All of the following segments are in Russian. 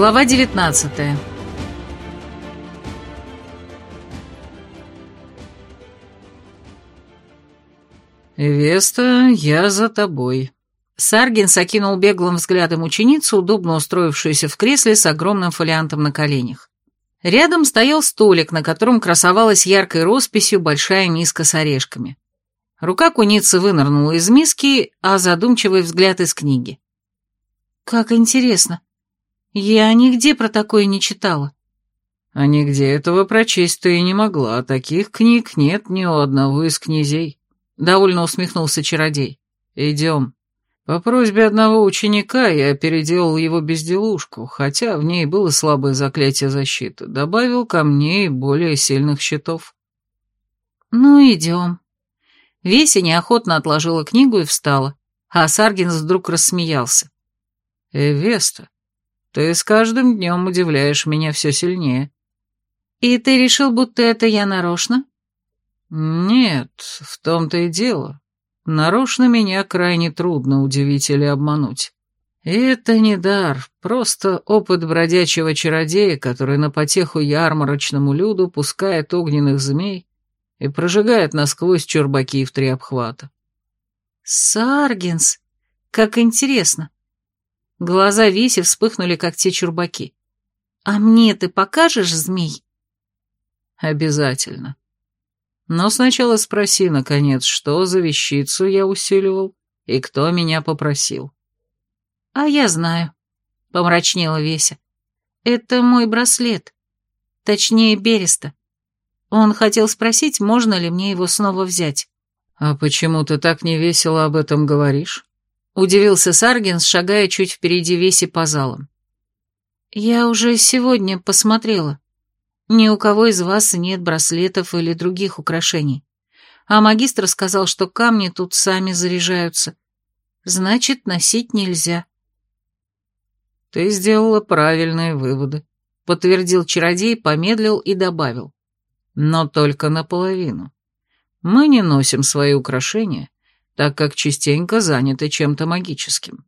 Глава 19 «Веста, я за тобой». Саргин окинул беглым взглядом ученицу, удобно устроившуюся в кресле с огромным фолиантом на коленях. Рядом стоял столик, на котором красовалась яркой росписью большая миска с орешками. Рука куницы вынырнула из миски, а задумчивый взгляд из книги. «Как интересно. Я нигде про такое не читала». «А нигде этого прочесть ты и не могла. Таких книг нет ни у одного из князей», — довольно усмехнулся чародей. «Идем». По просьбе одного ученика я переделал его безделушку, хотя в ней было слабое заклятие защиты, добавил камней более сильных щитов. «Ну, идем». Веся неохотно отложила книгу и встала, а Саргинс вдруг рассмеялся. «Эвеста, ты с каждым днем удивляешь меня все сильнее». «И ты решил, будто это я нарочно?» «Нет, в том-то и дело. Нарочно меня крайне трудно удивить или обмануть. И это не дар, просто опыт бродячего чародея, который на потеху ярмарочному люду пускает огненных змей и прожигает насквозь чурбаки в три обхвата. «Саргинс, как интересно!» Глаза Виси вспыхнули, как те чурбаки. «А мне ты покажешь змей?» «Обязательно. Но сначала спроси, наконец, что за вещицу я усиливал и кто меня попросил». «А я знаю», — помрачнела Веся. «Это мой браслет. Точнее, Береста. Он хотел спросить, можно ли мне его снова взять». «А почему ты так невесело об этом говоришь?» Удивился Саргинс, шагая чуть впереди Веси по залам. «Я уже сегодня посмотрела. Ни у кого из вас нет браслетов или других украшений. А магистр сказал, что камни тут сами заряжаются. Значит, носить нельзя». «Ты сделала правильные выводы», — подтвердил чародей, помедлил и добавил. «Но только наполовину. Мы не носим свои украшения, так как частенько заняты чем-то магическим.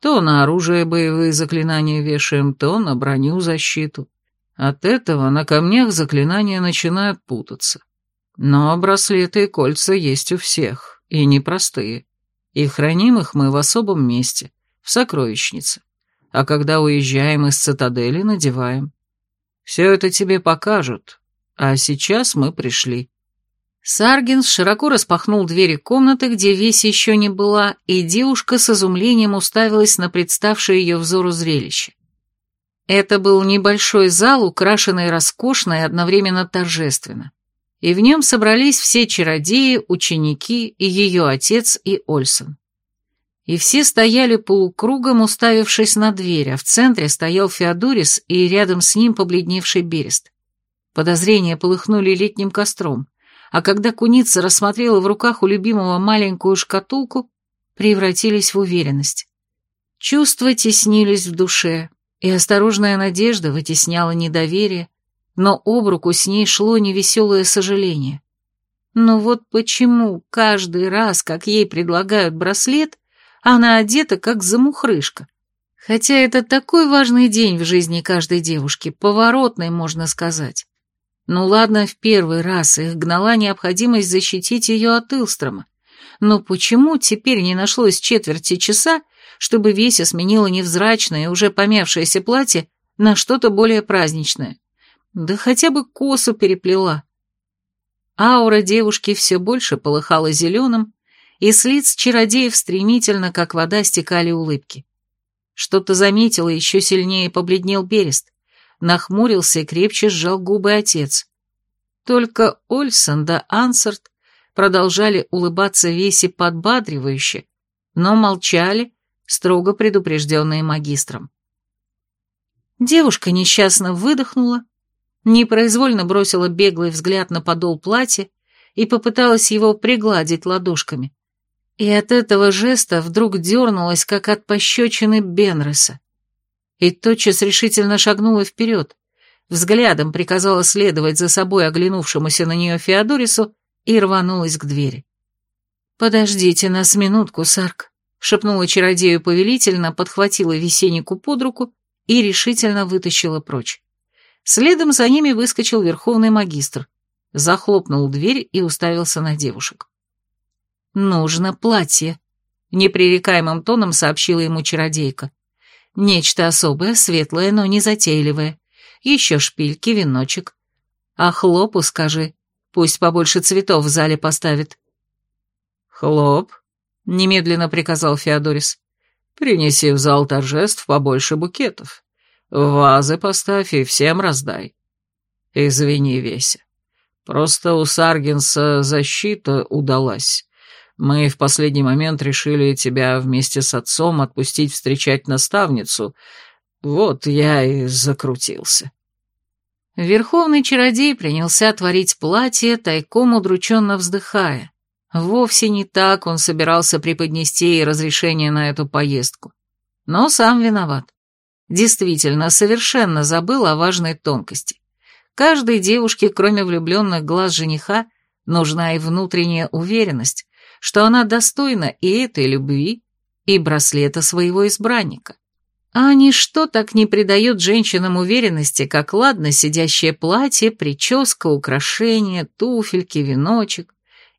То на оружие боевые заклинания вешаем, то на броню защиту. От этого на камнях заклинания начинают путаться. Но браслеты и кольца есть у всех, и непростые. И храним их мы в особом месте, в сокровищнице. А когда уезжаем из цитадели, надеваем. Все это тебе покажут, а сейчас мы пришли. Саргинс широко распахнул двери комнаты, где весь еще не была, и девушка с изумлением уставилась на представшее ее взору зрелище. Это был небольшой зал, украшенный роскошно и одновременно торжественно. И в нем собрались все чародеи, ученики и ее отец и Ольсон. И все стояли полукругом, уставившись на дверь, а в центре стоял Феодорис и рядом с ним побледневший Берест. Подозрения полыхнули летним костром а когда куница рассмотрела в руках у любимого маленькую шкатулку, превратились в уверенность. Чувства теснились в душе, и осторожная надежда вытесняла недоверие, но об руку с ней шло невеселое сожаление. Но вот почему каждый раз, как ей предлагают браслет, она одета как замухрышка? Хотя это такой важный день в жизни каждой девушки, поворотный, можно сказать. Ну ладно, в первый раз их гнала необходимость защитить ее от Илстрома. Но почему теперь не нашлось четверти часа, чтобы Веся сменила невзрачное, уже помявшееся платье на что-то более праздничное? Да хотя бы косу переплела. Аура девушки все больше полыхала зеленым, и с лиц чародеев стремительно, как вода, стекали улыбки. Что-то заметила, еще сильнее побледнел Берест нахмурился и крепче сжал губы отец. Только Ольсон да Ансарт продолжали улыбаться веси подбадривающе, но молчали, строго предупрежденные магистром. Девушка несчастно выдохнула, непроизвольно бросила беглый взгляд на подол платья и попыталась его пригладить ладошками. И от этого жеста вдруг дернулась, как от пощечины Бенреса и тотчас решительно шагнула вперед, взглядом приказала следовать за собой оглянувшемуся на нее Феодорису и рванулась к двери. «Подождите нас минутку, Сарк», — шепнула чародею повелительно, подхватила весеннику под руку и решительно вытащила прочь. Следом за ними выскочил верховный магистр, захлопнул дверь и уставился на девушек. «Нужно платье», — непререкаемым тоном сообщила ему чародейка. «Нечто особое, светлое, но не затейливое. Еще шпильки, веночек. А хлопу скажи, пусть побольше цветов в зале поставит». «Хлоп», — немедленно приказал Феодорис, — «принеси в зал торжеств побольше букетов. Вазы поставь и всем раздай. Извини, Веся, просто у Саргинса защита удалась. Мы в последний момент решили тебя вместе с отцом отпустить встречать наставницу. Вот я и закрутился». Верховный чародей принялся творить платье, тайком удрученно вздыхая. Вовсе не так он собирался преподнести ей разрешение на эту поездку. Но сам виноват. Действительно, совершенно забыл о важной тонкости. Каждой девушке, кроме влюбленных глаз жениха, нужна и внутренняя уверенность, что она достойна и этой любви, и браслета своего избранника. А ничто так не придает женщинам уверенности, как ладно сидящее платье, прическа, украшения, туфельки, веночек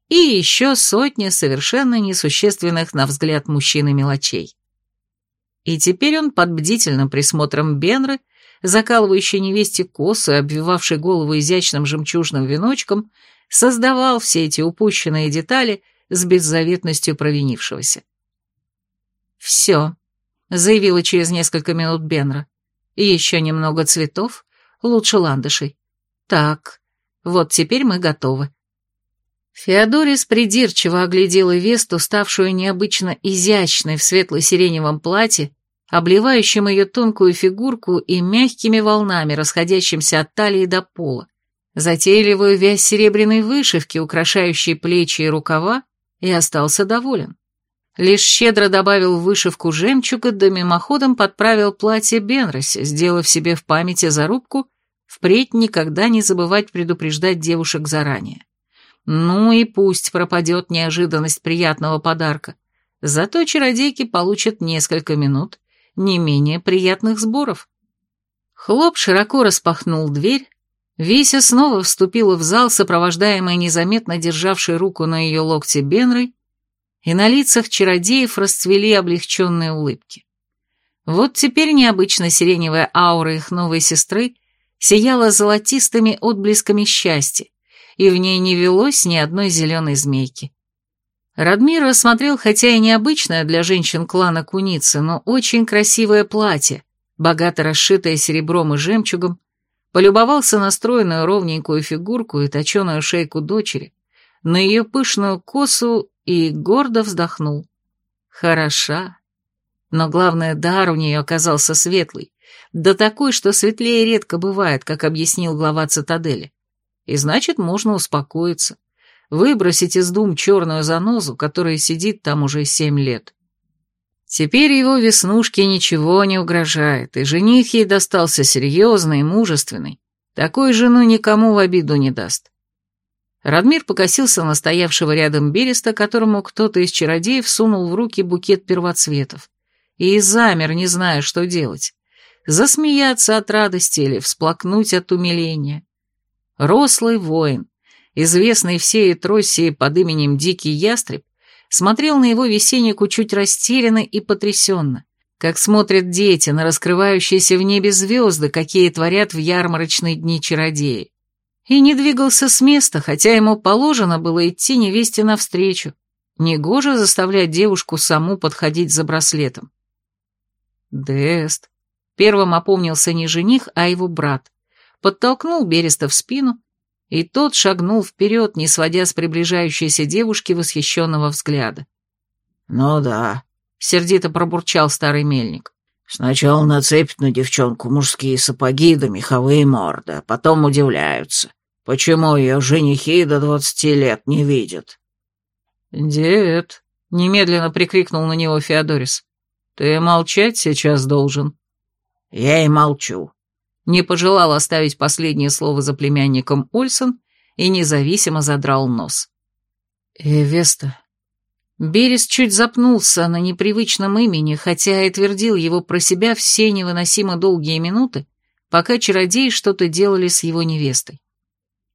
и еще сотни совершенно несущественных на взгляд мужчины мелочей. И теперь он под бдительным присмотром Бенры, закалывающей невесте косу и обвивавшей голову изящным жемчужным веночком, создавал все эти упущенные детали с беззаветностью провинившегося. «Все», — заявила через несколько минут Бенра. «Еще немного цветов, лучше ландышей. Так, вот теперь мы готовы. Феодорис придирчиво оглядела Весту, ставшую необычно изящной в светло-сиреневом платье, обливающем ее тонкую фигурку и мягкими волнами, расходящимся от талии до пола, затейливую вязь серебряной вышивки, украшающей плечи и рукава, и остался доволен. Лишь щедро добавил в вышивку жемчуга, да мимоходом подправил платье Бенроси, сделав себе в памяти зарубку впредь никогда не забывать предупреждать девушек заранее. Ну и пусть пропадет неожиданность приятного подарка. Зато чародейки получат несколько минут не менее приятных сборов. Хлоп широко распахнул дверь, Вися снова вступила в зал, сопровождаемая незаметно державшей руку на ее локте Бенрой, и на лицах чародеев расцвели облегченные улыбки. Вот теперь необычно сиреневая аура их новой сестры сияла золотистыми отблесками счастья, и в ней не велось ни одной зеленой змейки. Радмир рассмотрел, хотя и необычное для женщин клана куницы, но очень красивое платье, богато расшитое серебром и жемчугом, полюбовался на стройную ровненькую фигурку и точеную шейку дочери, на ее пышную косу и гордо вздохнул. Хороша. Но главное, дар у нее оказался светлый, да такой, что светлее редко бывает, как объяснил глава цитадели и значит, можно успокоиться, выбросить из дум черную занозу, которая сидит там уже семь лет. Теперь его веснушке ничего не угрожает, и жених ей достался серьезный и мужественный. Такой жену никому в обиду не даст. Радмир покосился на стоявшего рядом Береста, которому кто-то из чародеев сунул в руки букет первоцветов, и замер, не зная, что делать. Засмеяться от радости или всплакнуть от умиления. Рослый воин, известный всей Троссии под именем Дикий Ястреб, смотрел на его весеннику чуть растерянно и потрясенно, как смотрят дети на раскрывающиеся в небе звезды, какие творят в ярмарочные дни чародеи. И не двигался с места, хотя ему положено было идти невесте навстречу. Негоже заставлять девушку саму подходить за браслетом. Дест. Первым опомнился не жених, а его брат подтолкнул Береста в спину, и тот шагнул вперед, не сводя с приближающейся девушки восхищенного взгляда. «Ну да», — сердито пробурчал старый мельник. «Сначала нацепят на девчонку мужские сапоги да меховые морды, а потом удивляются, почему ее женихи до двадцати лет не видят». «Дед», — немедленно прикрикнул на него Феодорис, — «ты молчать сейчас должен». «Я и молчу», не пожелал оставить последнее слово за племянником Ольсон и независимо задрал нос. «Эвеста, Берес чуть запнулся на непривычном имени, хотя и твердил его про себя все невыносимо долгие минуты, пока чародеи что-то делали с его невестой.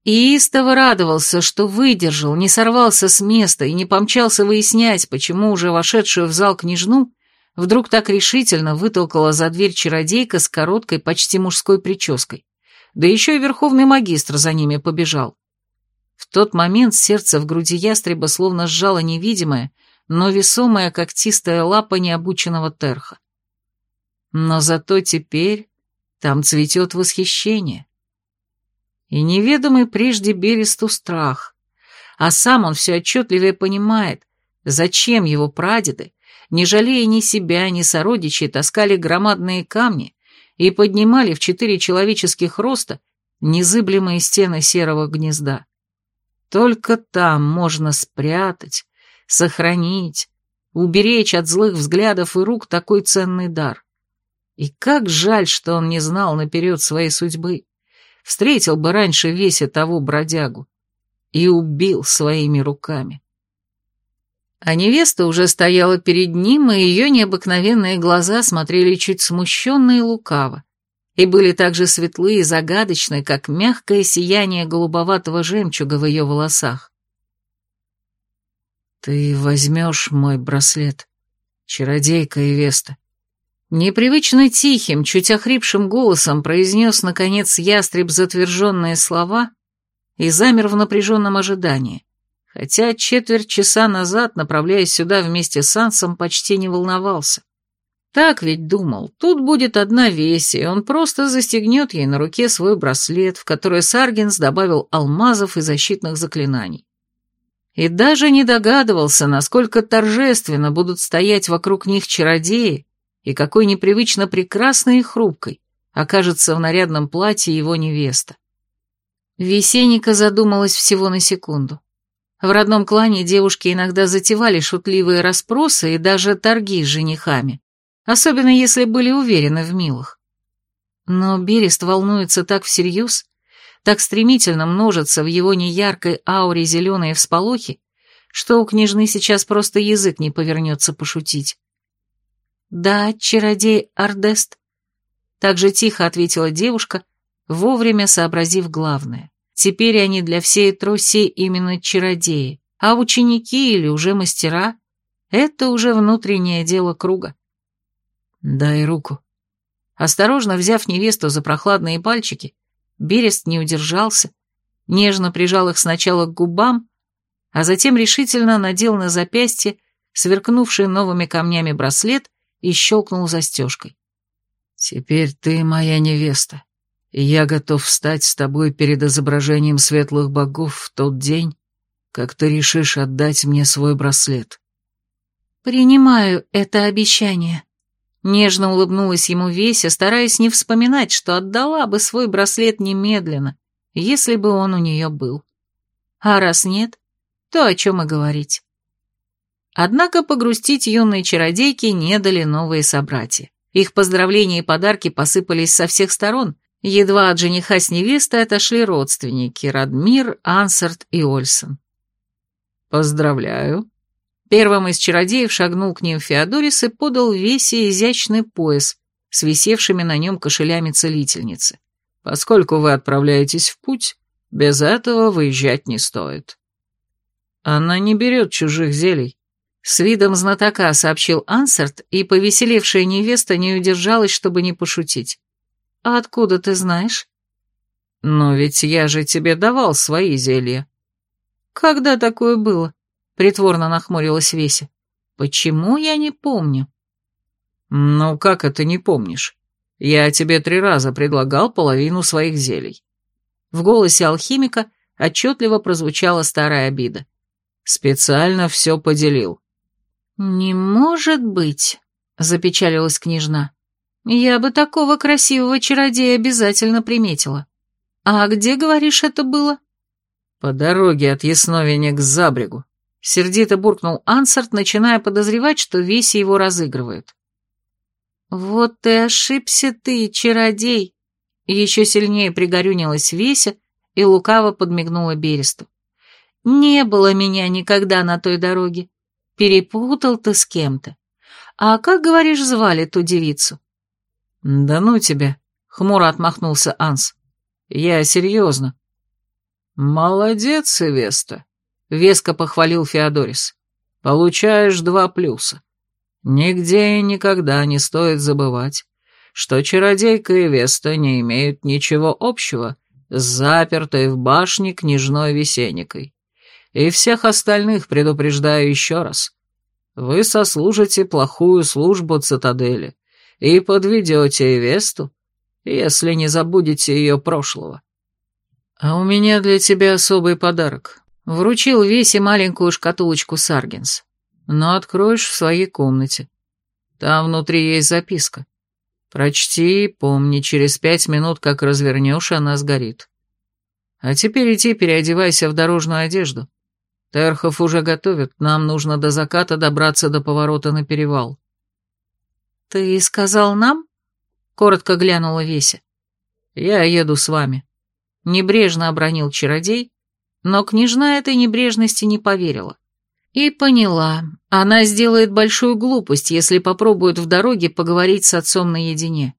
И истово радовался, что выдержал, не сорвался с места и не помчался выяснять, почему уже вошедшую в зал княжну вдруг так решительно вытолкала за дверь чародейка с короткой, почти мужской прической. Да еще и верховный магистр за ними побежал. В тот момент сердце в груди ястреба словно сжало невидимое, но весомая когтистая лапа необученного терха. Но зато теперь там цветет восхищение. И неведомый прежде Бересту страх, а сам он все отчетливее понимает, зачем его прадеды, не жалея ни себя, ни сородичей, таскали громадные камни и поднимали в четыре человеческих роста незыблемые стены серого гнезда. Только там можно спрятать, сохранить, уберечь от злых взглядов и рук такой ценный дар. И как жаль, что он не знал наперед своей судьбы. Встретил бы раньше весе того бродягу и убил своими руками. А невеста уже стояла перед ним, и ее необыкновенные глаза смотрели чуть смущенно и лукаво, и были так же светлы и загадочны, как мягкое сияние голубоватого жемчуга в ее волосах. «Ты возьмешь мой браслет, чародейка и Веста?» Непривычно тихим, чуть охрипшим голосом произнес, наконец, ястреб затверженные слова и замер в напряженном ожидании, хотя четверть часа назад, направляясь сюда вместе с Ансом, почти не волновался. Так ведь думал, тут будет одна веси, и он просто застегнет ей на руке свой браслет, в который Саргинс добавил алмазов и защитных заклинаний. И даже не догадывался, насколько торжественно будут стоять вокруг них чародеи, и какой непривычно прекрасной и хрупкой окажется в нарядном платье его невеста. Весенника задумалась всего на секунду. В родном клане девушки иногда затевали шутливые расспросы и даже торги с женихами, особенно если были уверены в милых. Но Берест волнуется так всерьез, так стремительно множится в его неяркой ауре зеленые всполохи, что у княжны сейчас просто язык не повернется пошутить. «Да, чародей Ардест», — так же тихо ответила девушка, вовремя сообразив главное. Теперь они для всей Троси именно чародеи, а ученики или уже мастера — это уже внутреннее дело круга. «Дай руку». Осторожно взяв невесту за прохладные пальчики, Берест не удержался, нежно прижал их сначала к губам, а затем решительно надел на запястье сверкнувший новыми камнями браслет и щелкнул застежкой. «Теперь ты моя невеста, я готов встать с тобой перед изображением светлых богов в тот день, как ты решишь отдать мне свой браслет». «Принимаю это обещание», — нежно улыбнулась ему Веся, стараясь не вспоминать, что отдала бы свой браслет немедленно, если бы он у нее был. А раз нет, то о чем и говорить. Однако погрустить юной чародейке не дали новые собратья. Их поздравления и подарки посыпались со всех сторон. Едва от жениха с невестой отошли родственники Радмир, Ансарт и Ольсон. «Поздравляю». Первым из чародеев шагнул к ним Феодорис и подал весе изящный пояс с висевшими на нем кошелями целительницы. «Поскольку вы отправляетесь в путь, без этого выезжать не стоит». «Она не берет чужих зелий», с видом знатока сообщил Ансарт, и повеселевшая невеста не удержалась, чтобы не пошутить. «А откуда ты знаешь?» «Но ведь я же тебе давал свои зелья». «Когда такое было?» — притворно нахмурилась Веся. «Почему я не помню?» «Ну, как это не помнишь? Я тебе три раза предлагал половину своих зелий». В голосе алхимика отчетливо прозвучала старая обида. «Специально все поделил. «Не может быть», — запечалилась княжна. «Я бы такого красивого чародея обязательно приметила. А где, говоришь, это было?» «По дороге от Ясновения к Забрегу», — сердито буркнул Ансарт, начиная подозревать, что весь его разыгрывают. «Вот ты ошибся ты, чародей!» Еще сильнее пригорюнилась Веся и лукаво подмигнула Бересту. «Не было меня никогда на той дороге. Перепутал ты с кем-то. А как, говоришь, звали ту девицу? Да ну тебя, хмуро отмахнулся Анс. Я серьезно. Молодец, Веста, веско похвалил Феодорис. Получаешь два плюса. Нигде и никогда не стоит забывать, что чародейка и Веста не имеют ничего общего с запертой в башне княжной Весенникой. И всех остальных предупреждаю еще раз. Вы сослужите плохую службу цитадели и подведете Эвесту, если не забудете ее прошлого. А у меня для тебя особый подарок. Вручил Весе маленькую шкатулочку Саргенс. Но откроешь в своей комнате. Там внутри есть записка. Прочти, помни, через пять минут, как развернешь, она сгорит. А теперь иди переодевайся в дорожную одежду. Терхов уже готовят, нам нужно до заката добраться до поворота на перевал. «Ты сказал нам?» — коротко глянула Веся. «Я еду с вами». Небрежно обронил чародей, но княжна этой небрежности не поверила. И поняла, она сделает большую глупость, если попробует в дороге поговорить с отцом наедине.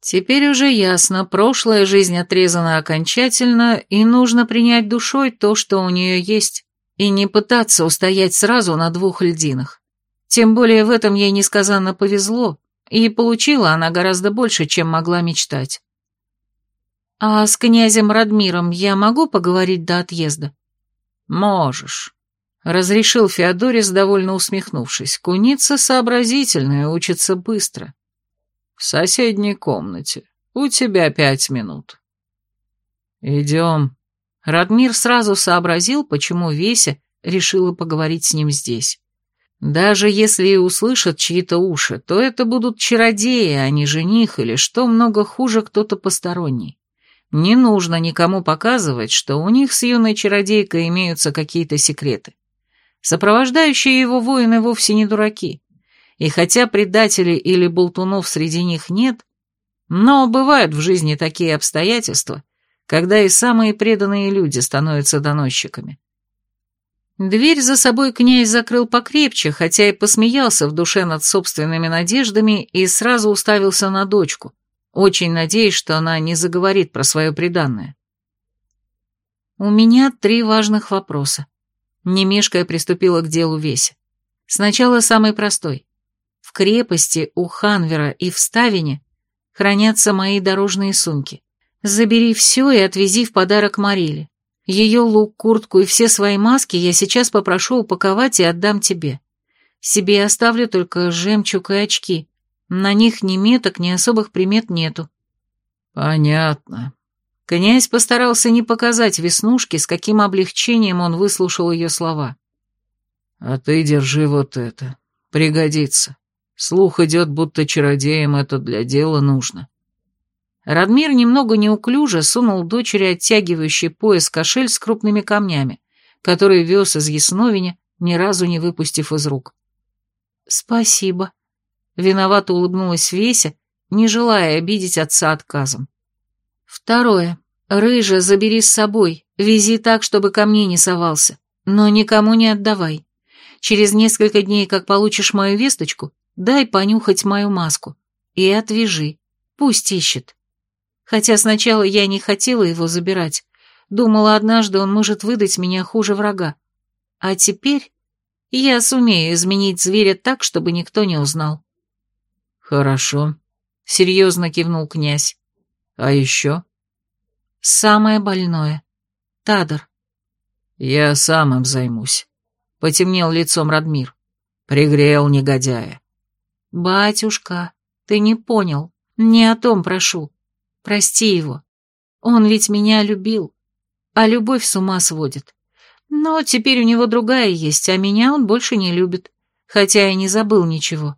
Теперь уже ясно, прошлая жизнь отрезана окончательно, и нужно принять душой то, что у нее есть, и не пытаться устоять сразу на двух льдинах. Тем более в этом ей несказанно повезло, и получила она гораздо больше, чем могла мечтать. «А с князем Радмиром я могу поговорить до отъезда?» «Можешь», Разрешил Феодорис, довольно усмехнувшись. Куница сообразительная, учится быстро. В соседней комнате. У тебя пять минут. Идем. Радмир сразу сообразил, почему Веся решила поговорить с ним здесь. Даже если и услышат чьи-то уши, то это будут чародеи, а не жених или, что много хуже, кто-то посторонний. Не нужно никому показывать, что у них с юной чародейкой имеются какие-то секреты. Сопровождающие его воины вовсе не дураки. И хотя предателей или болтунов среди них нет, но бывают в жизни такие обстоятельства, когда и самые преданные люди становятся доносчиками. Дверь за собой князь закрыл покрепче, хотя и посмеялся в душе над собственными надеждами и сразу уставился на дочку, очень надеясь, что она не заговорит про свое преданное. «У меня три важных вопроса», не мешкая приступила к делу Веся. Сначала самый простой. В крепости у Ханвера и в Ставине хранятся мои дорожные сумки. Забери все и отвези в подарок Мариле. Ее лук, куртку и все свои маски я сейчас попрошу упаковать и отдам тебе. Себе оставлю только жемчуг и очки. На них ни меток, ни особых примет нету. Понятно. Князь постарался не показать Веснушке, с каким облегчением он выслушал ее слова. «А ты держи вот это. Пригодится. Слух идет, будто чародеям это для дела нужно». Радмир немного неуклюже сунул дочери оттягивающий пояс кошель с крупными камнями, который вез из Ясновиня, ни разу не выпустив из рук. «Спасибо», — виновато улыбнулась Веся, не желая обидеть отца отказом. Второе. Рыжа забери с собой, вези так, чтобы ко мне не совался, но никому не отдавай. Через несколько дней, как получишь мою весточку, дай понюхать мою маску и отвяжи, пусть ищет. Хотя сначала я не хотела его забирать, думала, однажды он может выдать меня хуже врага. А теперь я сумею изменить зверя так, чтобы никто не узнал. Хорошо, серьезно кивнул князь. А еще? Самое больное. Тадор. Я сам им займусь. Потемнел лицом Радмир. Пригрел негодяя. Батюшка, ты не понял. Не о том прошу. Прости его. Он ведь меня любил. А любовь с ума сводит. Но теперь у него другая есть, а меня он больше не любит. Хотя и не забыл ничего.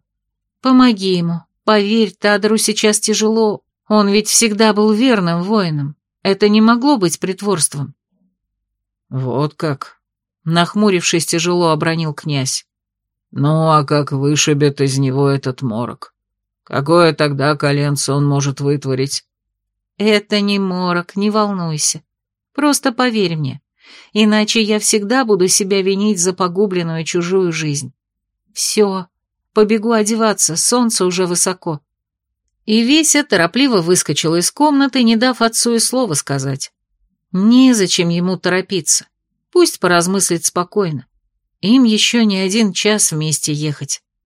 Помоги ему. Поверь, Тадору сейчас тяжело, он ведь всегда был верным воином. Это не могло быть притворством. Вот как. Нахмурившись, тяжело обронил князь. Ну, а как вышибет из него этот морок? Какое тогда коленце он может вытворить? Это не морок, не волнуйся. Просто поверь мне. Иначе я всегда буду себя винить за погубленную чужую жизнь. Все, побегу одеваться, солнце уже высоко. И Веся торопливо выскочила из комнаты, не дав отцу и слова сказать. Незачем ему торопиться. Пусть поразмыслит спокойно. Им еще не один час вместе ехать.